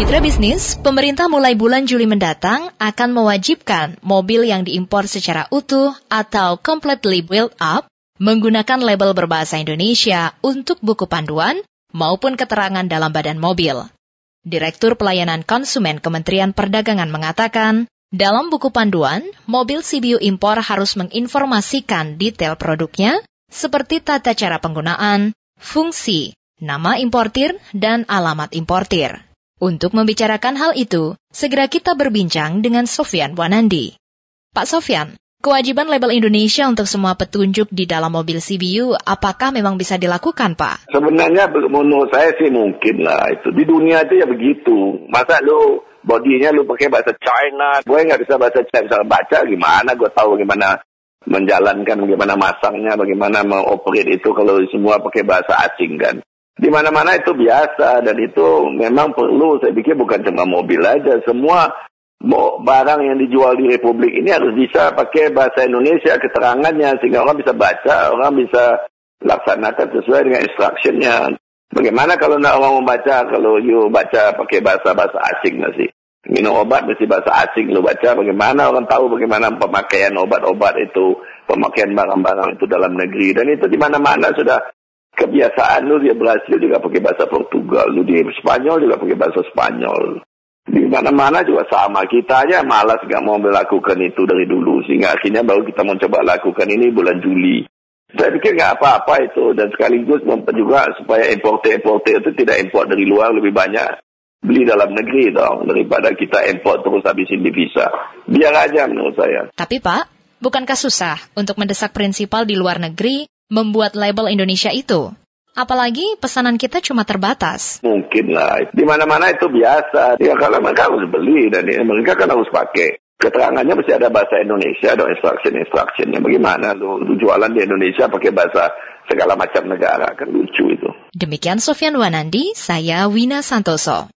Mitra bisnis, pemerintah mulai bulan Juli mendatang akan mewajibkan mobil yang diimpor secara utuh atau completely built up menggunakan label berbahasa Indonesia untuk buku panduan maupun keterangan dalam badan mobil. Direktur Pelayanan Konsumen Kementerian Perdagangan mengatakan, dalam buku panduan, mobil CBU impor harus menginformasikan detail produknya seperti tata cara penggunaan, fungsi, nama importir, dan alamat importir. Untuk membicarakan hal itu, segera kita berbincang dengan Sofian Wanandi. Pak Sofian, kewajiban label Indonesia untuk semua petunjuk di dalam mobil CBU, apakah memang bisa dilakukan, Pak? Sebenarnya menurut saya sih mungkin lah itu. Di dunia itu ya begitu. Masa lu bodinya lu pakai bahasa China, gue nggak bisa bahasa China, bisa baca gimana, gue tahu bagaimana menjalankan, bagaimana masangnya, bagaimana mengoperate itu kalau semua pakai bahasa asing kan di mana-mana itu biasa dan itu memang perlu. Saya pikir bukan cuma mobil aja. Semua barang yang dijual di Republik ini harus bisa pakai bahasa Indonesia keterangannya sehingga orang bisa baca orang bisa laksanakan sesuai dengan instructionnya bagaimana kalau nak orang membaca? Kalau you baca pakai bahasa bahasa asing nggak sih? Minum obat mesti bahasa asing lu baca. Bagaimana orang tahu bagaimana pemakaian obat-obat itu pemakaian barang-barang itu dalam negeri? Dan itu di mana-mana sudah kebiasaan lu dia Brasil juga pakai bahasa Portugal, lu di Spanyol juga pakai bahasa Spanyol. Di mana-mana juga sama. Kita aja malas nggak mau melakukan itu dari dulu. Sehingga akhirnya baru kita mau coba lakukan ini bulan Juli. Saya pikir nggak apa-apa itu. Dan sekaligus juga supaya importer-importer itu tidak import dari luar lebih banyak. Beli dalam negeri dong. Daripada kita import terus habisin divisa. Biar aja menurut saya. Tapi Pak, bukankah susah untuk mendesak prinsipal di luar negeri membuat label Indonesia itu? Apalagi pesanan kita cuma terbatas. Mungkin lah. Di mana-mana itu biasa. Ya kalau mereka harus beli dan mereka kan harus pakai. Keterangannya mesti ada bahasa Indonesia, ada instruction-instructionnya. Bagaimana lu, lu jualan di Indonesia pakai bahasa segala macam negara. Kan lucu itu. Demikian Sofian Wanandi, saya Wina Santoso.